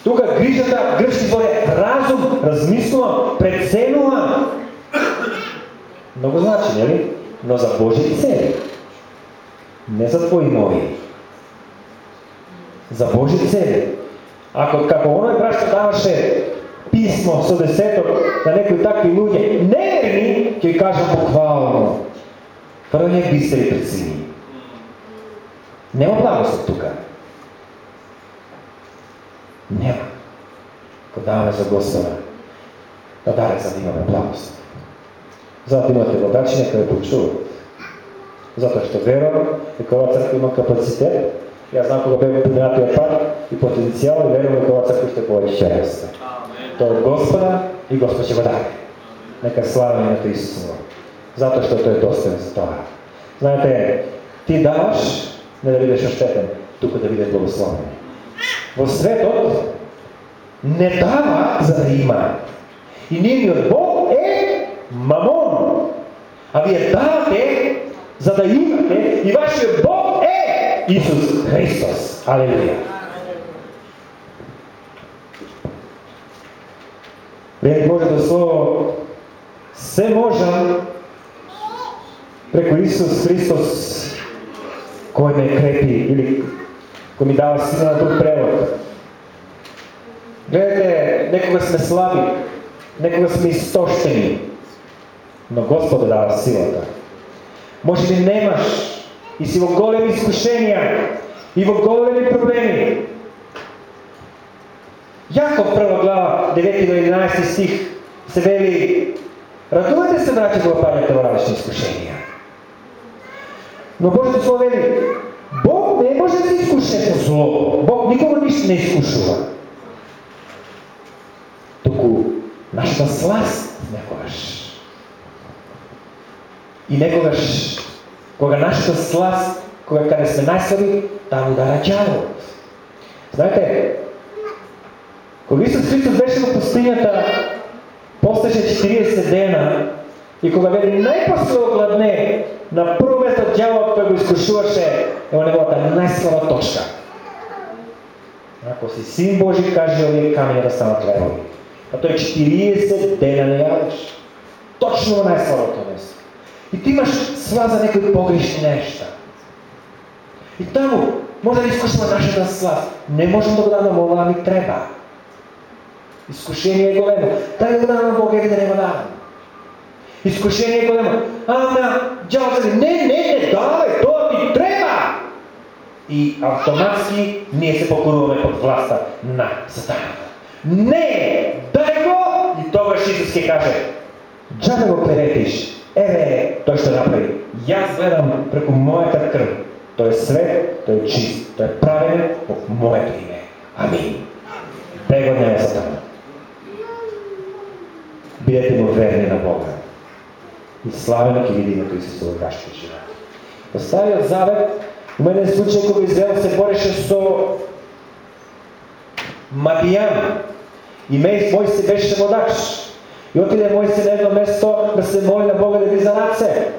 S2: Тука грижата, збор е разум, размислувам, преценувам. Много значи, нели? Но за Божи цели. Не за твои нови. За Божи цели. Ако како оној брат што даваше писмо со десеток на некои такви луѓе, неверни, ќе кажам буквално, Prvo nek se pred svim. Nema blagoslov tukaj. Nema. Podane za Gospoda. Da dare za njegove blagost. Zato imate vodačine koje počuju. Zato što vjerujem, ako ova crkva ima kapacitet, ja znam koga bi podratio par i potencijal, vjerujem verujem ako ova crkva što poveći čerost. To je Gospoda i Gospod će ga. Neka slava imate Isusovo. Zato što to je dosadna stvar. Znate, ti daš ne da vidiš oštetan, tu kada vidiš blagoslovljen. Vo sve to ne dava za da ima. I nije ni od Bog, e, mamon. A vi je date za da imate i vaš je Bog, e, Isus Hristos. Aleluja. Već može da slovo sve možan preko Isus Hristos koji me krepi ili koji mi dao sina na tu prevod. Gledajte, nekoga sme slabi, nekoga sme istošteni, no gospodo dava silota. Možda nemaš i si vo golemi iskušenja i vo golemi problemi. Jako prva glava, 9. i 11. stih se veli Radujte se braće zlopadnjate u različnim iskušenja. Но Божето Слово вели, Бог не може да искуше со зло. Бог никога ништо не искушува. Туку нашата сласт некогаш. И некогаш, кога нашата сласт, кога каде сме најслаби, таму дара ѓаволот. Знаете, кога Исус Христос беше во пустињата, постеше 40 дена и кога вели најпосле огладне, на прво место ѓавот кој го искушуваше е во неговата најслаба точка. Ако си син Божи, кажи овие камени да станат левови. А тој 40 дена не јадеш. Точно во најслабото место. И ти имаш сва за некои погрешни нешта. И таму може да искушува нашата слав. Не можам да го дадам ова, ми треба. Искушение е големо. Дај да го дадам Бога или да не го дадам. Искушение е големо. Ама, ѓавот се не, не, не, давај, тоа ти треба. И автоматски ние се покоруваме под власта на сатаната. Не, дај го и тогаш Исус ќе каже, джабе да го перетиш, еве тој што направи. Јас гледам преку мојата крв. Тој е свет, тој е чист, тој е правен во моето име. Амин. Дај го не сатана. Бидете му верни на Бога и славено ќе види името се во вашите живот. Во Стариот Завет, у мене случај кога Израел се бореше со Мадијан. И мој се беше водач. И отиде се на едно место да се моли на Бога да ви за раце.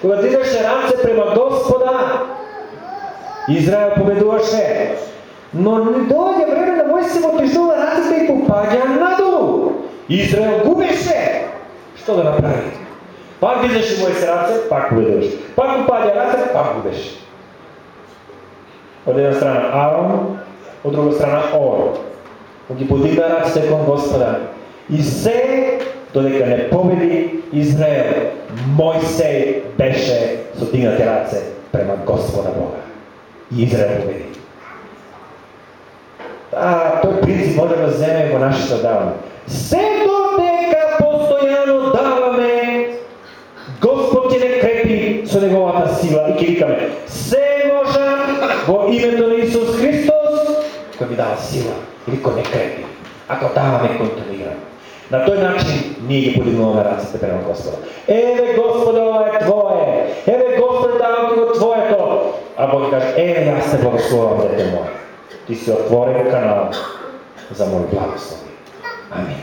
S2: Кога дигаше раце према Господа, Израел победуваше. Но не дојде време на Мојсе му отишнува рацете и попаѓа надолу. Израел губеше. Што да направи? Pak grizeš u moje srce, pak budeš. Pak upalja race, pa gubeš. Od jedna strana Aron, od druga strana Oro. Bogi podigla rat s tekom. I se, dodeka ne pobedi Izrael, Mojsej beše su dignate race prema gospoda Boga. I Izrael pobedi. A, to je princip moderne zemlje ko naša davna. Sve dodeka postojano davame Господ ќе не крепи со неговата сила и ќе викаме се може во името на Исус Христос кој ми дава сила или кој не крепи. Ако даваме контролираме. На тој начин ние ги подигнуваме раците према Господа. Еве Господе, ова е Твое. Еве Господе, давам ти го Твоето. А Бог каже, еве јас те благословам, дете мое. Ти си отворен канал за мој благослови. Амин.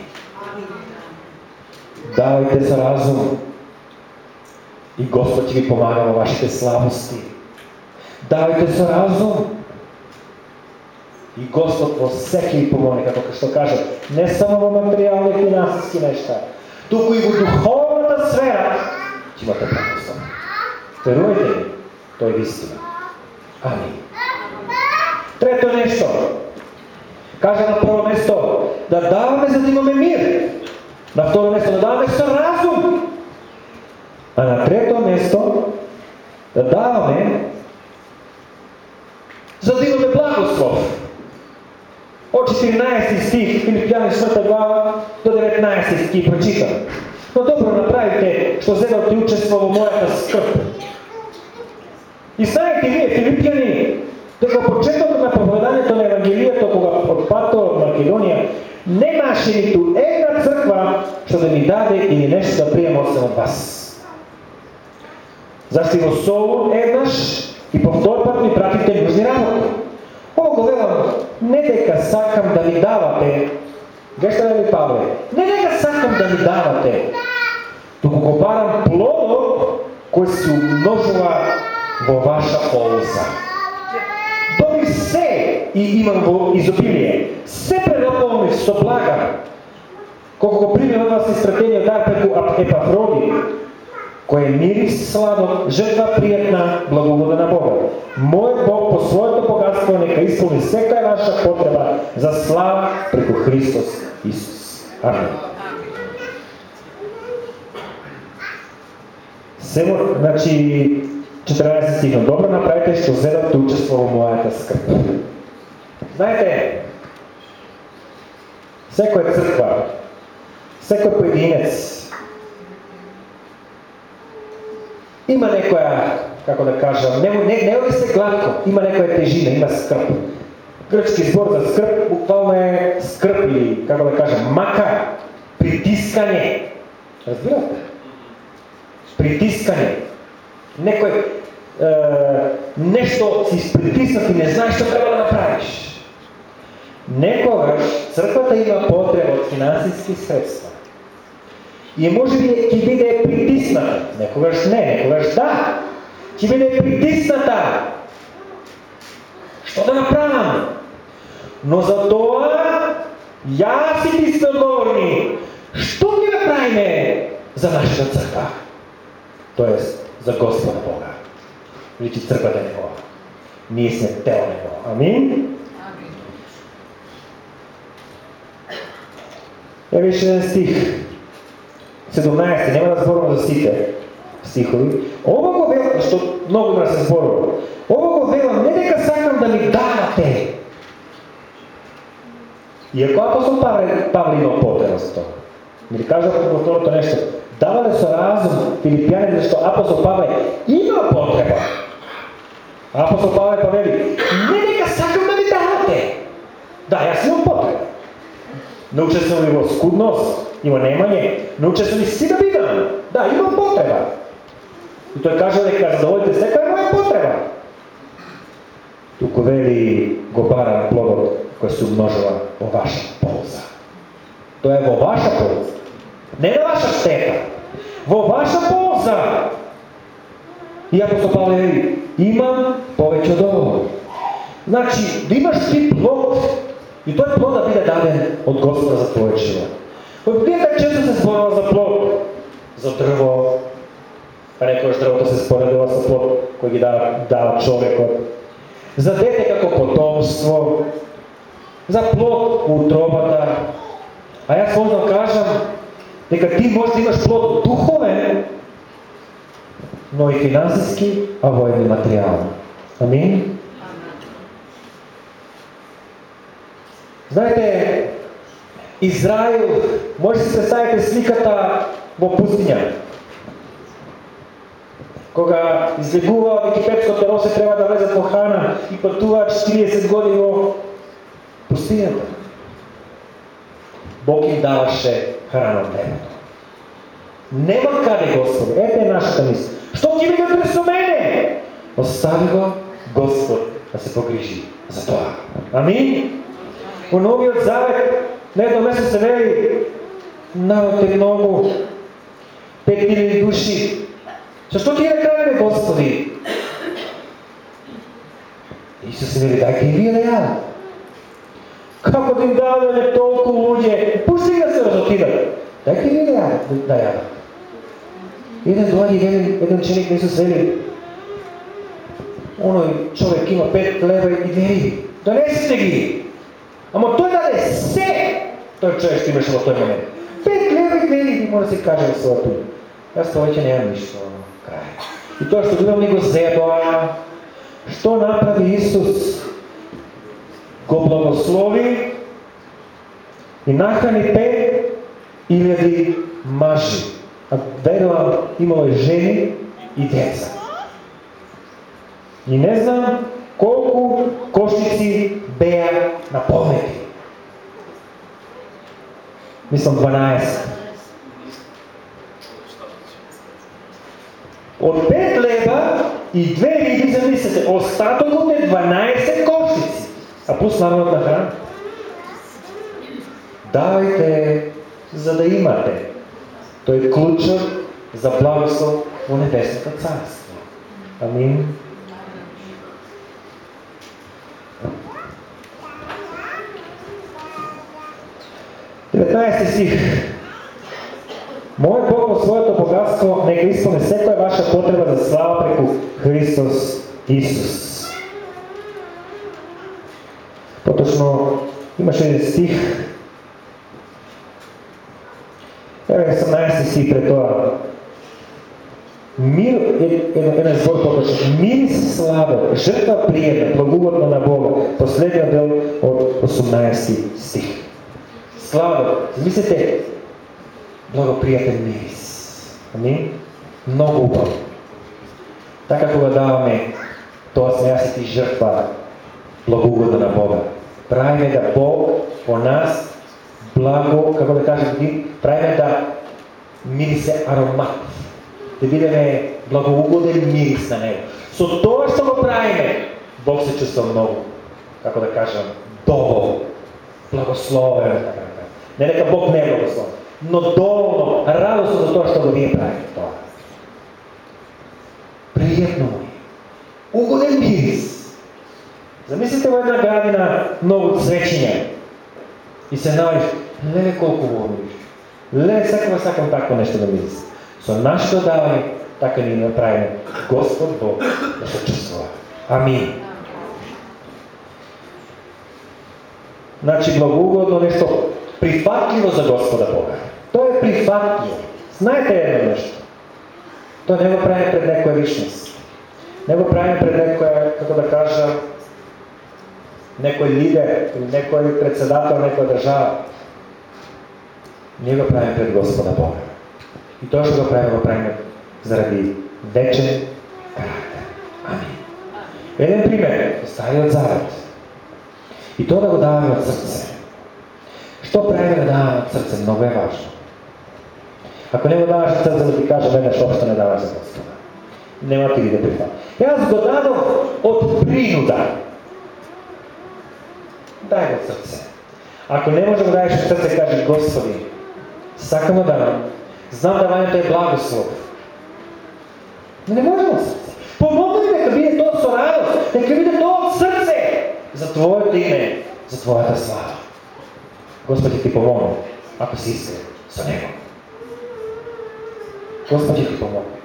S2: Давайте со разум. И Господ ќе ви помага во вашите слабости. Давайте со разум. И Господ во секи ви помогне, како што кажа, не само во материјални и финансиски нешта, туку и во духовната сфера ќе имате благослов. Верувате ли? Тој е вистина. Амин. Трето нешто. Кажа на прво место да даваме за да имаме мир. На второ место да даваме со разум. А на трето место да даваме за да имаме благослов. Од 14 стих, Филипјани 4 глава до 19 стих прочитам. Но добро направите што зедовте учество во мојата скрп. И знаете вие, Филипјани, дека почетокот на проповедањето на Евангелието, кога од од Македонија, немаше ниту една црква што да ми даде или нешто да приема освен од вас. Зашто и во Солун еднаш и повтор пат ми пратите нужни работи. Ово го велам, не дека сакам да ми давате, гешта да ми Павле, не дека сакам да ми давате, туку го барам плодот кој се умножува во ваша полза. Доби се и имам во изобилие, се предополнив со блага, колко го примем вас и истратениот дар преку Епафроди, кој е мирис сладок, жртва пријатна, благогода на Бога. Мој Бог по своето богатство нека исполни секоја ваша потреба за слава преку Христос Исус. Амин. Семо, значи, 14 стих, добро направите што зедавте учество во мојата скрп. Знаете, секоја црква, секој поединец, Има некоја, како да кажам, не, не, не оди се гладко, има некоја тежина, има скрп. Грчки збор за скрп буквално е скрп или, како да кажам, мака, притискање. Разбирате? Притискање. Некој е, нешто си притиснат и не знаеш што треба да направиш. Некогаш црквата има потреба од финансиски средства И може би ќе биде притисната. Некогаш не, некогаш да. Ќе биде притисната. Што да направам? Но за тоа јас и ти сме одговорни. Што ќе направиме за нашата црква? Тоест, за Господа Бога. Или црквата негова. Ние сме тело негова. Амин? Е више еден стих. 17, нема да зборувам за сите стихови. Ова го велам, што многу да се зборува. Ова го велам не дека сакам да ми давате. Иако апостол Павле, Павле има потреба за тоа. Ми кажа во второто нешто. Давале со разум филипјани што апостол Павле има потреба. Апостол Павле па вели, не дека сакам да ми давате. Да, јас имам потреба. Научен сум и во скудност, има немање, научен сум си да бидам. Да, имам потреба. И тој кажа дека задоволите секоја моја потреба. Туку вели го бара плодот кој се умножува во ваша полза. Тоа е во ваша полза. Не на ваша штета. Во ваша полза. И апостол Павле вели, имам повеќе од ово. Значи, да имаш ти плод И тој плод да биде даден од Господа за твојот живот. Во Библијата често се зборува за плод, за дрво, па некојаш дрвото се споредува со плод кој ги дава, дава човекот, за дете како потомство, за плод у утробата. А јас можам да кажам дека ти можеш да имаш плод духовен, но и финансиски, а воен и материјално. Амин. Знаете, Израил, може да се представите сликата во пустиња. Кога излегува египетското росе треба да влезат во храна и патуваат 40 години во пустињата. Бог им даваше храна од небото. Нема каде, господ, ете нашата мисла. Што ти биде со мене? Остави го Господ да се погрижи за тоа. Амин? Во Новиот Завет на едно место се вели народ е многу, 5000 души. Зашто ти ја кажеме, Господи? Исус се вели, дајте и вие да јадат. Како да им даваме толку луѓе? Пусти да се разотидат. Дајте и вие да јадат. Да јадат. Еден доаѓа еден, еден ученик на Исус вели, оној човек има пет лева и две риби. Донесите ги. Ама тој даде се. Тој човек што имаше во тој момент. Пет леви и две може да се каже во својот ум. Јас повеќе немам ништо. Крај. И тоа што гледам него зебоа, што направи Исус? Го благослови и нахрани пет илјади мажи а верувам имало и жени и деца. И не знам колку кошици беа наполнети. Мислам 12. Од 5 лева и 2 риби, замислете, остатокот е 12 кошици. А пус народна храна. Давайте, за да имате. Тој е клучот за благослов во Небесното Царство. Амин. Деветнаести стих. Мој Бог во своето богатство нека исполни секоја ваша потреба за слава преку Христос Исус. Поточно имаше един стих Еве 18 стих пред тоа. Мир е еден збор поточно. Мир и слава, жртва пријемна, благогодна на Бога. Последниот дел од 18 стих. Слава, мислете, благопријатен мирис. Амин? Многу убав. Така кога даваме тоа се и жртва благогодна на Бога. Правиме да Бог по нас благо, како да кажем, ти, правиме да мирисе аромат, да бидеме благоугоден мирис на него. Со тоа што го правиме, Бог се чувства многу, како да кажам, доволно, благословен, така да Не дека Бог не е благословен, но доволно, радосно за тоа што го вие правите тоа. Пријатно му е. Угоден мирис. Замислите во една градина многу цвечиња и се наоѓаш, леле колку волиш. Леле сакам, сакам такво нешто да мирис. Со нашето давање, така ни направиме Господ Бог да се чувствува. Амин. Значи благоугодно нешто прифатливо за Господа Бога. Тоа е прифатливо. Знаете едно нешто. Тоа не го правиме пред некоја личност. Не го правиме пред некоја, како да кажа, некој лидер или некој председател некоја држава. Ние го правиме пред Господа Бога. И тоа што го правиме, го правиме заради вечен карактер. Амин. Еден пример, Стариот Завет. И тоа да го даваме од срце. Što pravila dana srce, mnogo je važno. Ako nema današ srce, da ti kaže mene što što ne davaš za Gospoda. Nema ti ide. Ja sam dodano od prinuda. Daj od srce. Ako ne možemo daješ od srce, kaže Gospodi, sakamo da vam, znam da vam to je blagoslov. Ne možemo srce. Pomogu mi neka vide to soravost, neka vide to od srce za tvoje ime, za tvoja slava. Твоето име. Господи ти помогне, ако си искрен со Него. Господи ти помогне.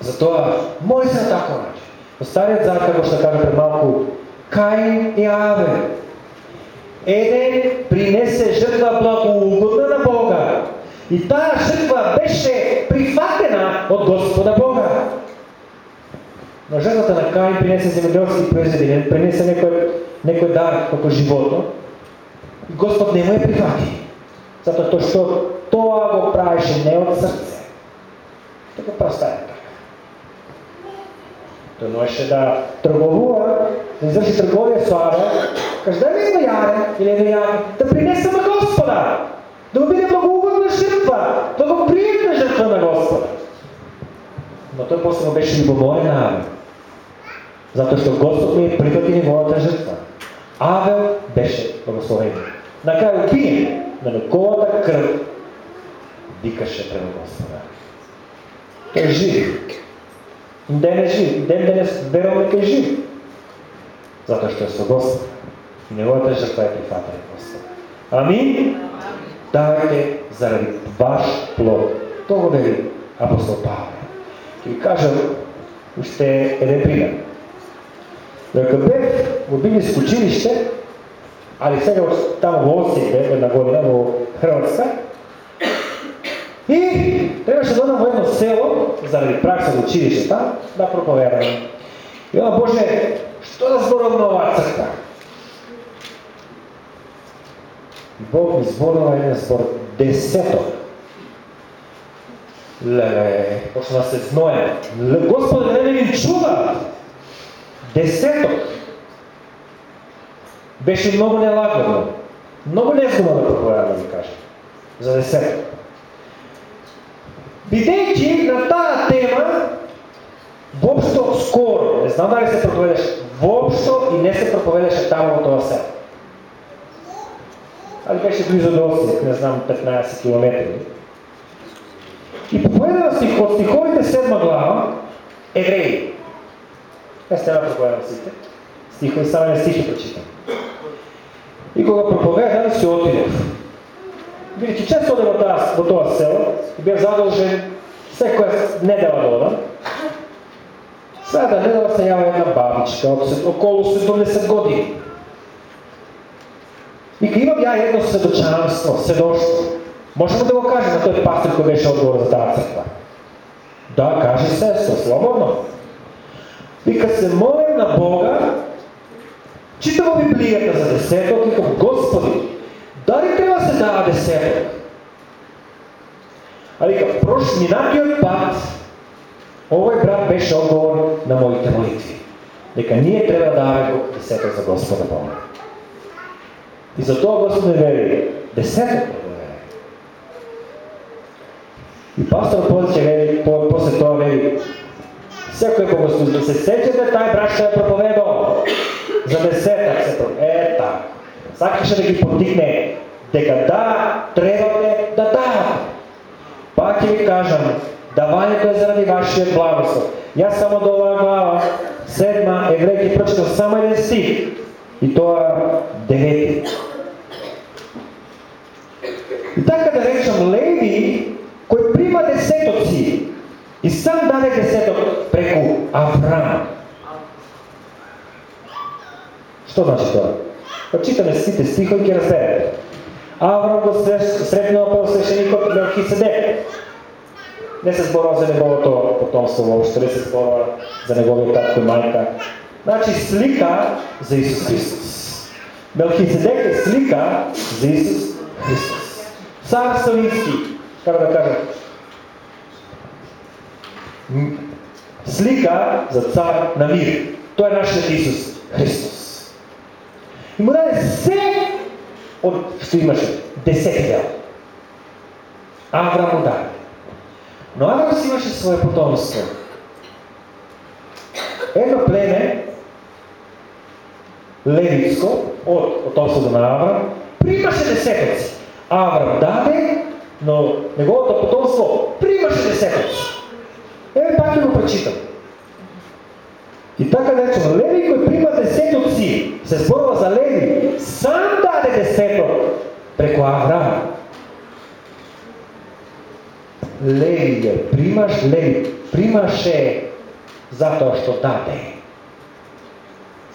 S2: Затоа, моли се на таков начин. Во Стариот Завет, што кажа пред малку, Каин и Аве Еден принесе жртва благоугодна на Бога. И таа жртва беше прифатена од Господа Бога. Но жртвата на Каин принесе земјоделски произведен, принесе некој, некој дар како животно. И Господ не му е прифати. Затоа што тоа го правеше не од срце. Тоа го е така. Тој можеше да трговува, да изврши трговија со Авел, каже да ми едно јаре или едно јаре, да принесе на Господа, да му биде благоугодна жртва, да го пријатна жртва на Господа. Но тој после му беше любоморен на Авел. Затоа што Господ ми прифати неговата жртва. Авел беше благословен. На крај убиен, на неговата крв викаше према Господа. Тој е жив. Ден е жив. Ден денес веруваме дека е жив. Затоа што е со Господ. И неговата жртва е прифатена Господ. Амин. Давајте заради ваш плод. Тоа го вели апостол Павле. Ќе ви кажам уште еден пример. Дека бев во библиско училиште, ali sve još tamo u Osijek, bezbedna godina, u Hrvatska. I treba se dodamo jedno selo, zaradi praksa od učilišta, da propovedamo. I ona, Bože, što da zborom nova crkva? Bog mi zborova jedan zbor desetog. Le, pošto nas se znoje. Gospod, ne vidim čuda! Desetog. Беше многу нелагодно. Многу незгодно да проповедам, да ви кажам. За да десет. Бидејќи на таа тема, воопшто скоро, не знам дали се проповедаш, воопшто и не се проповедаше таму во тоа село. Али беше близо до Осијек, не знам, 15 километри. И проповедава стих, од стиховите седма глава, евреи. Не сте на проповедам сите. Стихови, само не стихи прочитам. И кога проповедам, се отидов. Бидеќи често одам во тоа, во тоа село, и бев задолжен секоја недела да одам. Следа недела се јава една бабичка, околу 70 години. И кога имам ја едно сведочанство, сведоштво, можеме да го кажеме, тој пастор кој беше одговор за таа црква. Да, кажи со слободно. Вика се молим на Бога, читамо Библијата за десеток и како Господи, дали треба се дава десеток? А вика, прош минатиот пат, овој брат беше одговор на моите молитви. Дека ние треба да даваме десеток за Господа Бога. И за тоа Господ не вери. Десеток вери. И пастор Позиќа вели, по, после тоа вели, секој богослужител да се сеќате тај брат што е проповедал За десетак се тоа. Е, така. Сакаше да ги подигне дека да, требате да давате. Пак ќе ви кажам, давањето е заради вашиот благослов. Јас само да до оваа глава, седма, еврејки прочитав само еден стих. И тоа девети. И така да речам, Леви, кој прима си и сам даде десетот преку Авраам. Што значи тоа? Па читаме сите стихови ќе разберете. Авраам го сретнал првосвещеникот Мелхиседек. Не се зборува за неговото потомство воопшто, да не се зборува за неговиот татко и мајка. Значи слика за Исус Христос. Мелхиседек е слика за Исус Христос. Цар Савински, како да кажа, слика за цар на мир. Тоа е нашиот Исус Христос. И му даде се од што имаше, десет дел. Авраам му даде. Но Авраам си имаше свое потомство. Едно племе, левицко, од потомството на Авраам, примаше десетоци. Авраам даде, но неговото потомство примаше десетоци. Еве пак ќе го прочитам. И така да Леви кој прима си. се зборува за Леви, сам даде десеток преку Авраам. Леви ја примаш, Леви примаше затоа што даде.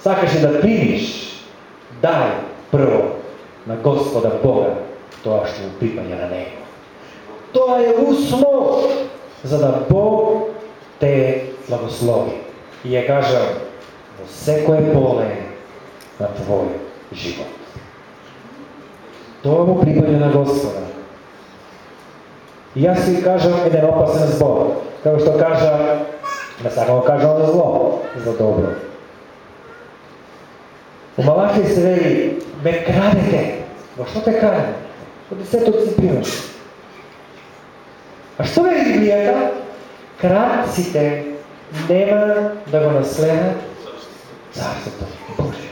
S2: Сакаше да примиш, дај прво на Господа Бога тоа што му припаѓа на Него. Тоа е услов за да Бог те благослови и ја кажал, во секое поле на твој живот. Тоа му припаѓа на Господа. И јас си кажам еден опасен збор, како што кажа, не сакам да кажам за зло, за добро. У Малахи се вели, ме крадете. Во што те крадем? Во десетот си пример. А што вели Библијата? Крадците нема да го наследат Царството Божие.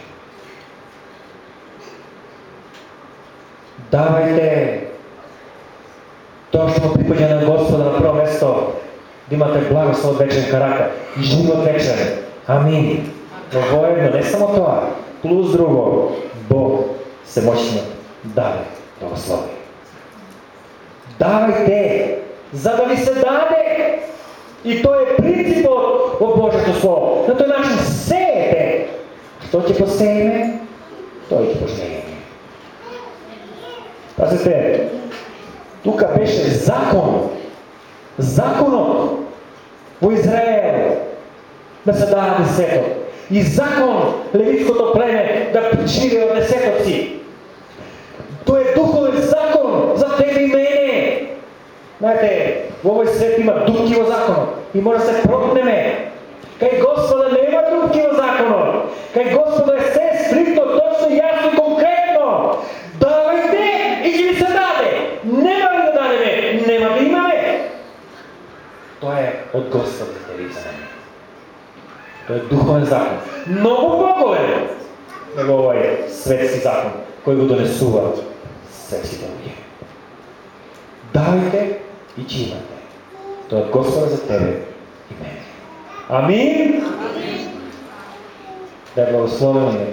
S2: Давајте тоа што припаѓа на Господа на прво место, да имате благослов вечен карактер и живот вечен. Амин. Но воедно, не само тоа, плюс друго, Бог се моćно даде благослови. Давајте, за да ви се даде. И тоа е принципот во Божето Слово. На тој начин сеете. Што ќе посееме, тој ќе пожнееме. Пазите, тука беше закон. Законот во Израел да се дава десетот. И закон левитското племе да живее од десетот си. Тоа е духовен закон за тебе и мене. Знаете, во овој свет има дупки во законот и може да се пропнеме. Кај Господа нема дупки во законот. Кај Господа е се стрикно, точно, јасно конкретно. Давајте и ќе ви се даде. Нема ви да дадеме, нема да имаме. Тоа е од Господа за. Тоа е духовен закон. Многу поголем него овој светски закон кој го донесува светски луѓе. Давајте i čime. To je od za tebe i meni. Amin? Da je blagosloveno ime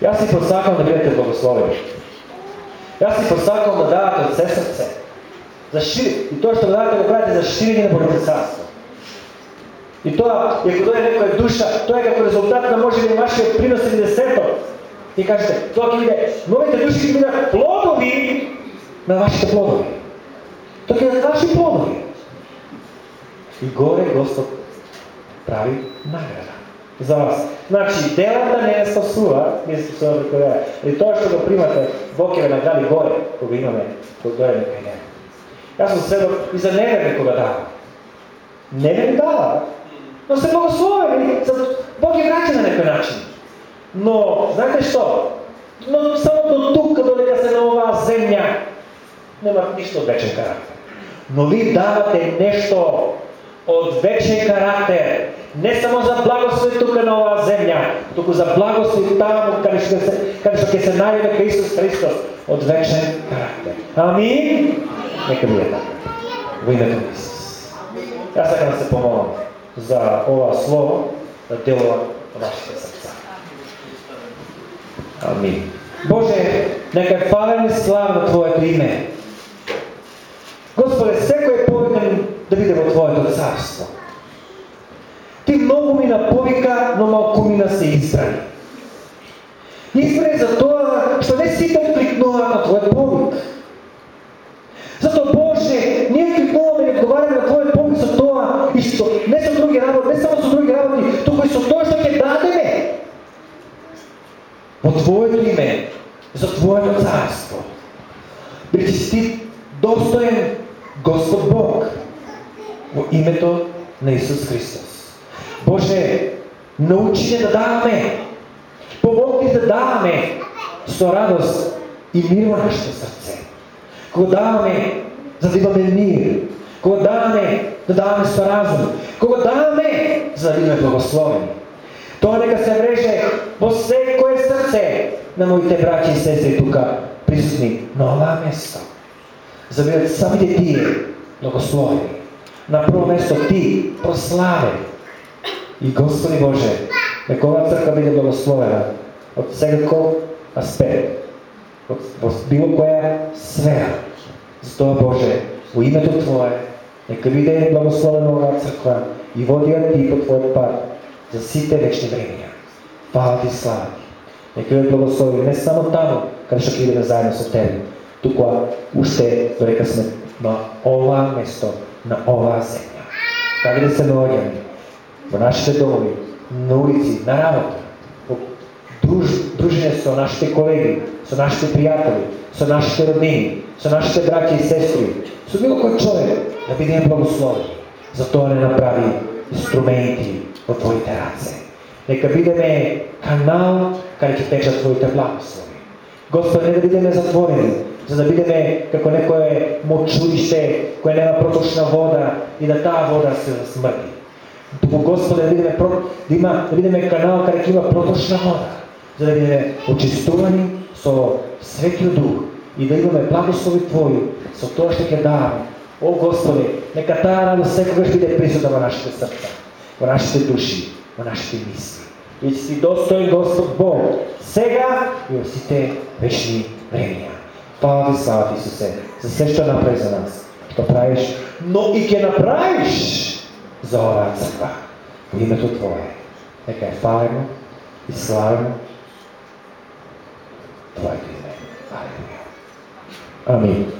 S2: Ja si podstakao da te blagosloveni. Ja si podstakao da davate od sve. Za šir... I to što dajete da pravite za širenje Božje carstvo. I to, ako je neka duša, to je kako rezultat da može biti vaše prinosi desetom. Ti kažete, to dok ide, molite duši da plodovi na vaše plodovi. Така бидат плодови на И горе Господ прави награда за вас. Значи, делата да не е спасува, не се спасува преку вера. И тоа што го примате, Бог ќе награди горе, кога имаме, кога дојдеме кај него. Јас сум сведок и за неверни кога дава. Неверни дава, но се благословени, Бог е враќа на некој начин. Но, знаете што? Но само до тука, додека се на оваа земја, нема ништо вечен карактер. Но ви давате нешто од вечен карактер, не само за благослов тука на оваа земја, туку за благослов таму каде што се каде што ќе се најде кај Исус Христос од вечен карактер. Амин. Нека биде така. Во името на Исус. Јас сакам да се помолам за ова слово да делува вашите срца. Амин. Боже, нека е фален и славно Твоето име. Господе, секој е повикан да биде во Твоето царство. Ти многу ми наповика, но малку мина се избрани. Избрани за тоа што не сите откликнуваат на Твојот повик. Зато Боже, ние кликнуваме и одговараме на Твојот повик со тоа и што не со други работи, не само со други работи, туку и со тоа што ќе дадеме во Твоето име, за Твоето царство. Бидејќи си ти достоен Господ Бог во името на Исус Христос. Боже, научи да даваме, помогни да даваме со радост и мир во нашето срце. Кога даваме за да имаме мир, кога даваме да даваме со разум, кога даваме за да имаме благословени. Тоа нека се вреже во секое срце на моите браќи и сестри тука присутни на ова место. За да бидат самите тие благословени. На прво место ти прослави И Господи Боже, нека ова црква биде благословена од секако аспект, од, било која сфера. Затоа Боже, во името Твое, нека биде благословена оваа црква и води ја ти по Твојот пат за сите вечни времења. Фала ти слава. Нека ја благослови не само таму, каде што ќе идеме заедно со Тебе, туку уште дорека сме на ова место, на оваа земја. Каде да се наоѓаме, во нашите домови, на улици, на работа, во друж, дружење со нашите колеги, со нашите пријатели, со нашите роднини, со нашите браќа и сестри, со било кој човек, да бидеме благословени. Затоа не направи инструменти во Твоите раце. Нека бидеме канал каде ќе течат Твоите благослови. Господи, не да бидеме затворени, за да бидеме како некое мочуриште кое нема проточна вода и да таа вода се смрди. Туку Господе да бидеме да има да бидеме канал каде ќе има проточна вода, за да бидеме очистувани со Светиот Дух и да имаме благослови Твои со тоа што ќе даваме. О Господе, нека таа радост секогаш биде присутна во нашите срца, во нашите души, во нашите мисли. И си достоен Господ Бог, сега и во сите вечни времења. Фала ти, слава ти, Исусе, за се што направи за нас, што правиш, но и ќе направиш за оваа црква. Во името Твое, нека е фалено и славено Твоето име. Алелуја. Амин.